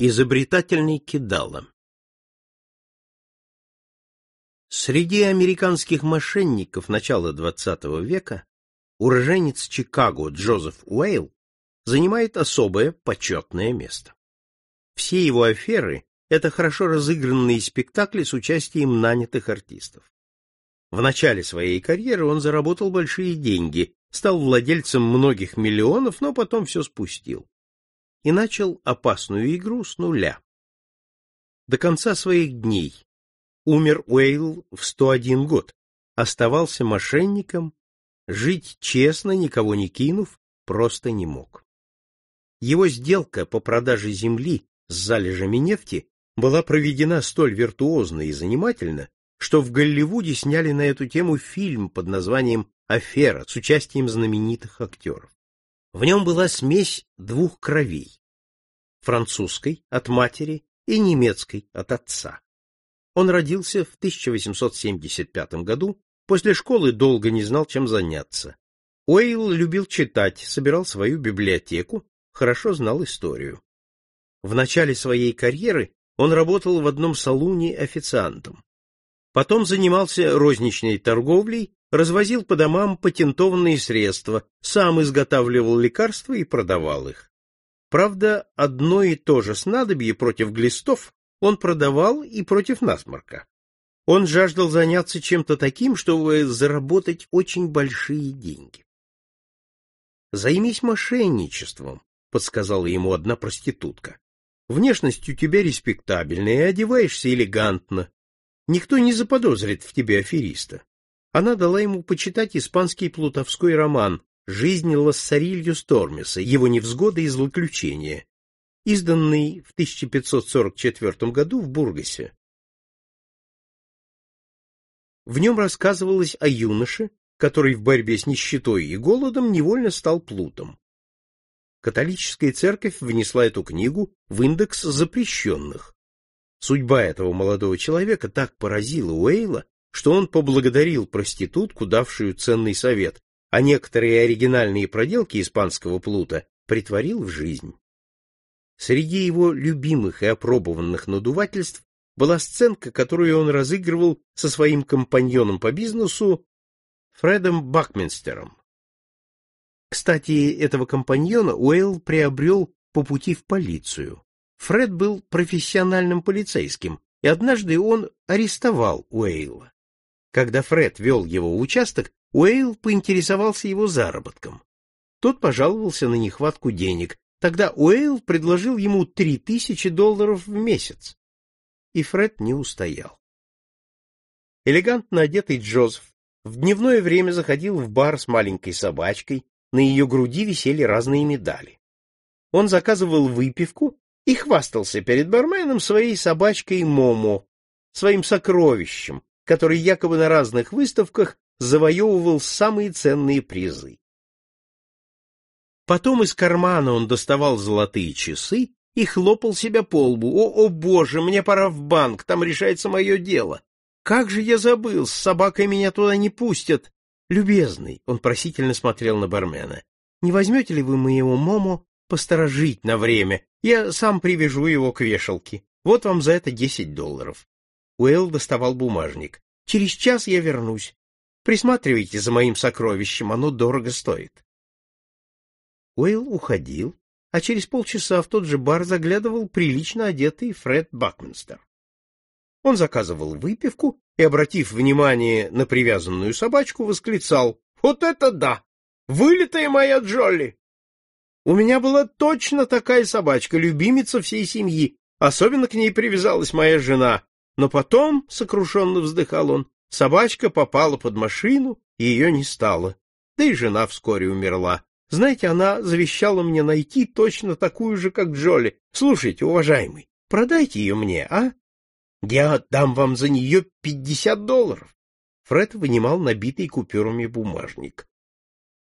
Изобретательный кидало Среди американских мошенников начала XX века уроженец Чикаго Джозеф Уэйл занимает особое почетное место. Все его аферы — это хорошо разыгранные спектакли с участием нанятых артистов. В начале своей карьеры он заработал большие деньги, стал владельцем многих миллионов, но потом все спустил и начал опасную игру с нуля. До конца своих дней умер Уэйл в 101 год, оставался мошенником, жить честно, никого не кинув, просто не мог. Его сделка по продаже земли с залежами нефти была проведена столь виртуозно и занимательно, что в Голливуде сняли на эту тему фильм под названием «Афера» с участием знаменитых актеров. В нем была смесь двух кровей — французской от матери и немецкой от отца. Он родился в 1875 году, после школы долго не знал, чем заняться. Уэйл любил читать, собирал свою библиотеку, хорошо знал историю. В начале своей карьеры он работал в одном салуне официантом. Потом занимался розничной торговлей развозил по домам патентованные средства, сам изготавливал лекарства и продавал их. Правда, одно и то же снадобье против глистов он продавал и против насморка. Он жаждал заняться чем-то таким, чтобы заработать очень большие деньги. «Займись мошенничеством», — подсказала ему одна проститутка. «Внешность у тебя респектабельная, одеваешься элегантно. Никто не заподозрит в тебе афериста она дала ему почитать испанский плутовской роман «Жизнь Лассарилью Стормиса. Его невзгоды и злоключения», изданный в 1544 году в Бургасе. В нем рассказывалось о юноше, который в борьбе с нищетой и голодом невольно стал плутом. Католическая церковь внесла эту книгу в индекс запрещенных. Судьба этого молодого человека так поразила Уэйла, что он поблагодарил проститутку, давшую ценный совет, а некоторые оригинальные проделки испанского плута притворил в жизнь. Среди его любимых и опробованных надувательств была сценка, которую он разыгрывал со своим компаньоном по бизнесу Фредом Бакминстером. Кстати, этого компаньона Уэйл приобрел по пути в полицию. Фред был профессиональным полицейским, и однажды он арестовал Уэйла. Когда Фред вел его в участок, Уэйл поинтересовался его заработком. Тот пожаловался на нехватку денег. Тогда Уэйл предложил ему три тысячи долларов в месяц. И Фред не устоял. Элегантно одетый Джозеф в дневное время заходил в бар с маленькой собачкой, на ее груди висели разные медали. Он заказывал выпивку и хвастался перед барменом своей собачкой Момо, своим сокровищем, который якобы на разных выставках завоевывал самые ценные призы. Потом из кармана он доставал золотые часы и хлопал себя по лбу. «О, о боже, мне пора в банк, там решается мое дело. Как же я забыл, с собакой меня туда не пустят. Любезный, он просительно смотрел на бармена, не возьмете ли вы моего Мому посторожить на время? Я сам привяжу его к вешалке. Вот вам за это десять долларов. Уэлл доставал бумажник. Через час я вернусь. Присматривайте за моим сокровищем, оно дорого стоит. Уэлл уходил, а через полчаса в тот же бар заглядывал прилично одетый Фред Бакминстер. Он заказывал выпивку и, обратив внимание на привязанную собачку, восклицал «Вот это да! Вылитая моя Джолли! У меня была точно такая собачка, любимица всей семьи, особенно к ней привязалась моя жена, но потом, — сокрушенно вздыхал он, — собачка попала под машину, и ее не стало. Да и жена вскоре умерла. Знаете, она завещала мне найти точно такую же, как Джоли. Слушайте, уважаемый, продайте ее мне, а? Я отдам вам за нее пятьдесят долларов. Фред вынимал набитый купюрами бумажник.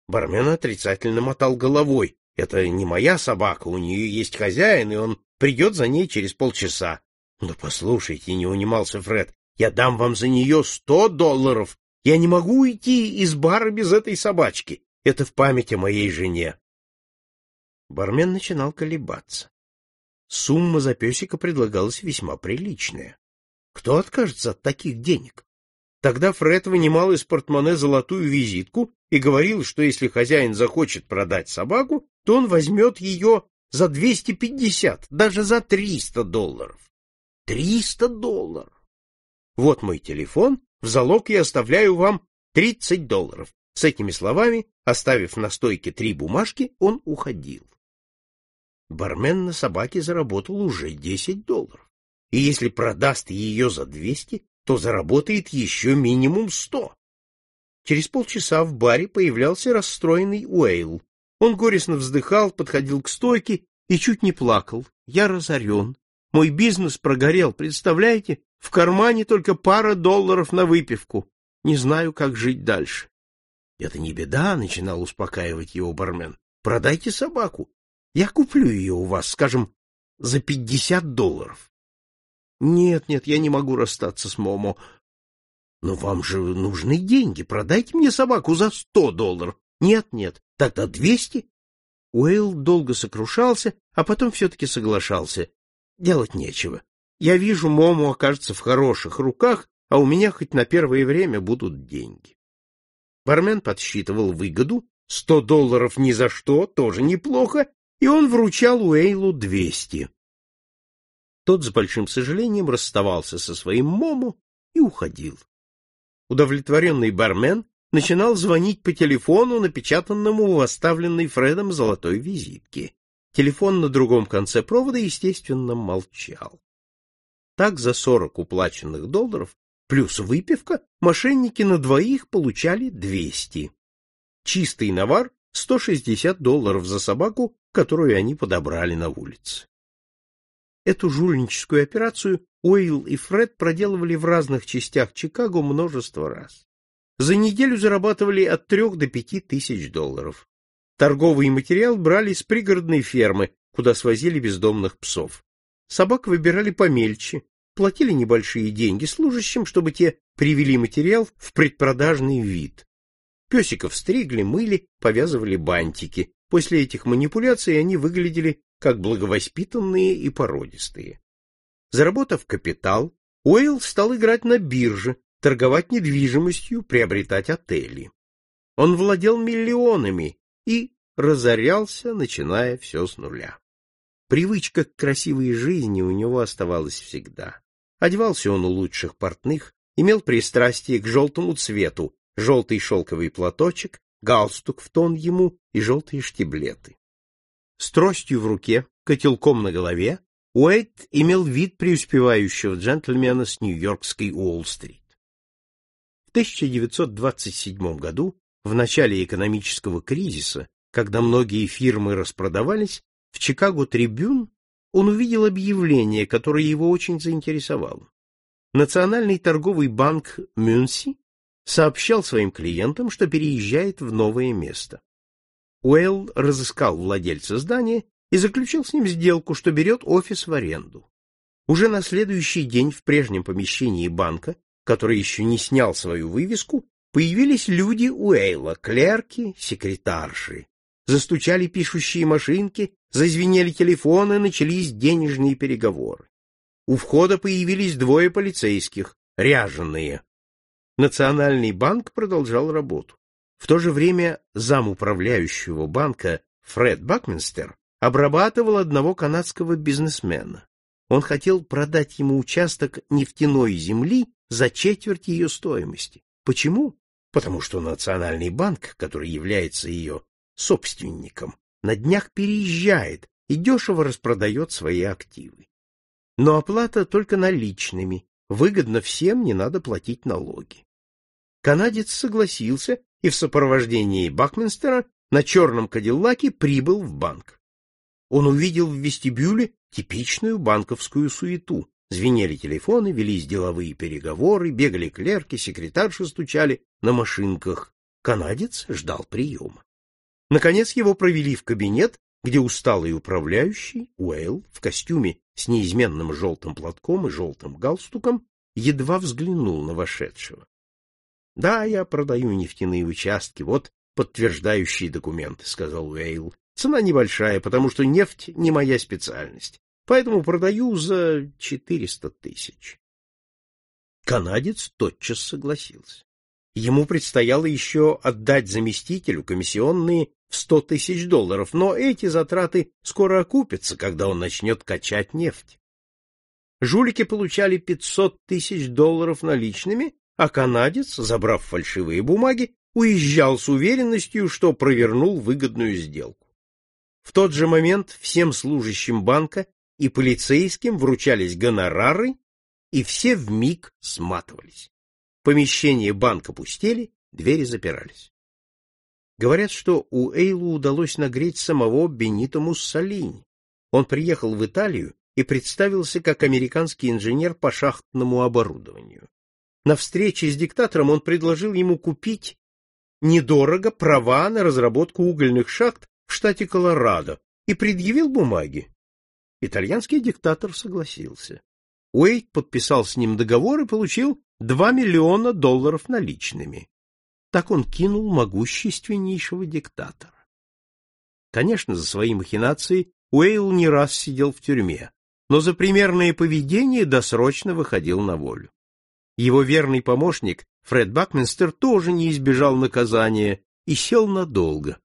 Бармен отрицательно мотал головой. Это не моя собака, у нее есть хозяин, и он придет за ней через полчаса. — Ну, послушайте, — не унимался Фред, — я дам вам за нее сто долларов. Я не могу уйти из бара без этой собачки. Это в память о моей жене. Бармен начинал колебаться. Сумма за песика предлагалась весьма приличная. Кто откажется от таких денег? Тогда Фред вынимал из портмоне золотую визитку и говорил, что если хозяин захочет продать собаку, то он возьмет ее за 250, даже за 300 долларов. 300 долларов! Вот мой телефон, в залог я оставляю вам 30 долларов. С этими словами, оставив на стойке три бумажки, он уходил. Бармен на собаке заработал уже 10 долларов. И если продаст ее за 200, то заработает еще минимум 100. Через полчаса в баре появлялся расстроенный Уэйл. Он горестно вздыхал, подходил к стойке и чуть не плакал. Я разорен. Мой бизнес прогорел, представляете? В кармане только пара долларов на выпивку. Не знаю, как жить дальше. — Это не беда, — начинал успокаивать его бармен. — Продайте собаку. Я куплю ее у вас, скажем, за пятьдесят долларов. — Нет, нет, я не могу расстаться с Момо. — Но вам же нужны деньги. Продайте мне собаку за сто долларов. — Нет, нет, тогда двести. Уэйл долго сокрушался, а потом все-таки соглашался. Делать нечего. Я вижу, Мому окажется в хороших руках, а у меня хоть на первое время будут деньги. Бармен подсчитывал выгоду, сто долларов ни за что, тоже неплохо, и он вручал Уэйлу двести. Тот с большим сожалением расставался со своим Мому и уходил. Удовлетворенный бармен начинал звонить по телефону, напечатанному в оставленной Фредом золотой визитке. Телефон на другом конце провода, естественно, молчал. Так за сорок уплаченных долларов плюс выпивка мошенники на двоих получали двести. Чистый навар — сто шестьдесят долларов за собаку, которую они подобрали на улице. Эту жульническую операцию Уэйл и Фред проделывали в разных частях Чикаго множество раз. За неделю зарабатывали от трех до пяти тысяч долларов. Торговый материал брали с пригородной фермы, куда свозили бездомных псов. Собак выбирали помельче, платили небольшие деньги служащим, чтобы те привели материал в предпродажный вид. Песиков стригли, мыли, повязывали бантики. После этих манипуляций они выглядели как благовоспитанные и породистые. Заработав капитал, Уэйл стал играть на бирже, торговать недвижимостью, приобретать отели. Он владел миллионами и разорялся, начиная все с нуля. Привычка к красивой жизни у него оставалась всегда. Одевался он у лучших портных, имел пристрастие к желтому цвету, желтый шелковый платочек, галстук в тон ему и желтые штиблеты. С тростью в руке, котелком на голове, Уэйт имел вид преуспевающего джентльмена с Нью-Йоркской Уолл-стрит. В 1927 году, в начале экономического кризиса, когда многие фирмы распродавались, в Чикаго Трибюн он увидел объявление, которое его очень заинтересовало. Национальный торговый банк Мюнси сообщал своим клиентам, что переезжает в новое место. Уэлл разыскал владельца здания и заключил с ним сделку, что берет офис в аренду. Уже на следующий день в прежнем помещении банка, который еще не снял свою вывеску, появились люди Уэйла, клерки, секретарши. Застучали пишущие машинки, зазвенели телефоны, начались денежные переговоры. У входа появились двое полицейских, ряженые. Национальный банк продолжал работу. В то же время зам управляющего банка Фред Бакминстер обрабатывал одного канадского бизнесмена. Он хотел продать ему участок нефтяной земли за четверть ее стоимости. Почему? Потому что Национальный банк, который является ее собственником, на днях переезжает и дешево распродает свои активы. Но оплата только наличными, выгодно всем, не надо платить налоги. Канадец согласился и в сопровождении Бакминстера на черном кадиллаке прибыл в банк. Он увидел в вестибюле типичную банковскую суету. Звенели телефоны, велись деловые переговоры, бегали клерки, секретарши стучали на машинках. Канадец ждал приема. Наконец его провели в кабинет, где усталый управляющий, Уэйл, в костюме с неизменным желтым платком и желтым галстуком, едва взглянул на вошедшего. — Да, я продаю нефтяные участки, вот подтверждающие документы, — сказал Уэйл. — Цена небольшая, потому что нефть не моя специальность. поэтому продаю за четыреста тысяч. Канадец тотчас согласился. Ему предстояло еще отдать заместителю комиссионные в сто тысяч долларов, но эти затраты скоро окупятся, когда он начнет качать нефть. Жулики получали пятьсот тысяч долларов наличными, а канадец, забрав фальшивые бумаги, уезжал с уверенностью, что провернул выгодную сделку. В тот же момент всем служащим банка и полицейским вручались гонорары, и все вмиг сматывались. Помещения банка пустели, двери запирались. Говорят, что у Эйлу удалось нагреть самого Бенито Муссолини. Он приехал в Италию и представился как американский инженер по шахтному оборудованию. На встрече с диктатором он предложил ему купить недорого права на разработку угольных шахт в штате Колорадо и предъявил бумаги. Итальянский диктатор согласился. Уэйт подписал с ним договор и получил 2 миллиона долларов наличными. Так он кинул могущественнейшего диктатора. Конечно, за свои махинации Уэйл не раз сидел в тюрьме, но за примерное поведение досрочно выходил на волю. Его верный помощник Фред Бакминстер тоже не избежал наказания и сел надолго.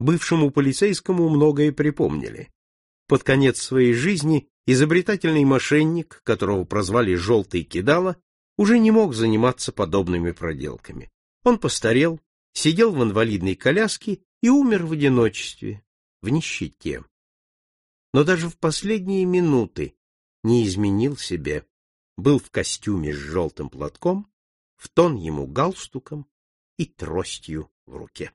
Бывшему полицейскому многое припомнили. Под конец своей жизни изобретательный мошенник, которого прозвали «желтый кидало», уже не мог заниматься подобными проделками. Он постарел, сидел в инвалидной коляске и умер в одиночестве, в нищете. Но даже в последние минуты не изменил себе, был в костюме с желтым платком, в тон ему галстуком и тростью в руке.